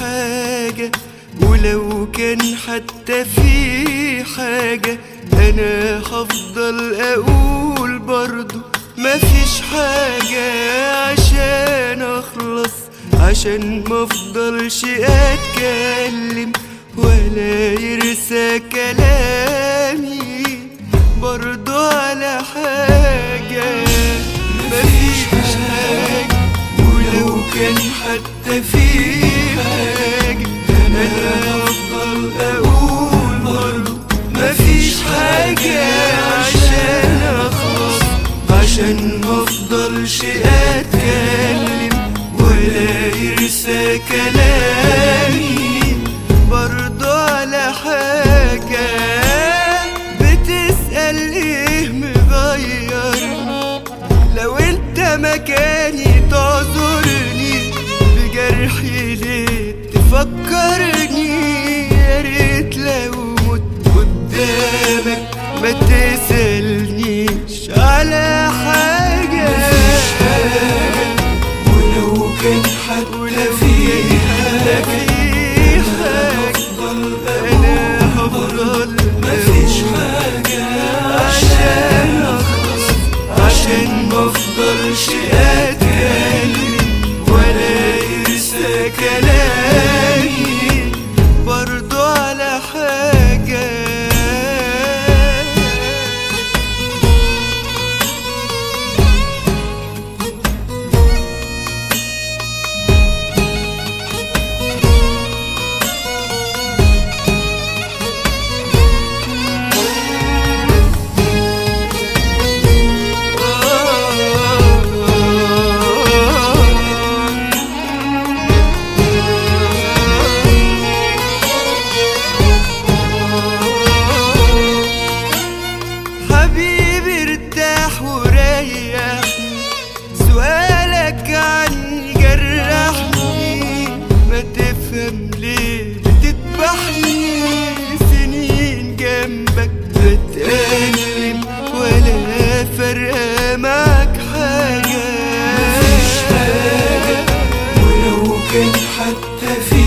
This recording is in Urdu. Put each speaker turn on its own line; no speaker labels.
حاجة. ولو كان حتى في حاجة، أنا هفضل أقول برضو مفيش حاجة عشان أخلص، عشان مفضلش أتكلم ولا يرسى كلامي. برضو على حاجة. مفيش حاجة ولو كان حتى في حاجة أنا أفضل أقول برضو مفيش حاجة عشان أخلص عشان مفضلش أتكلم ولا يرسى كلامي برضو على حاجة بتسأل إيه مغيرني لو انت مكاني تعذرني بجرحي تفكرني يا ريت لو مت قدامك ما تسألنيش على حاجة. ولو كان حتى في أنا هفضل مفيش حاجة. عشان أخلص، عشان مفضلش ولا حاجة مفيش حاجة ولو كان حتى في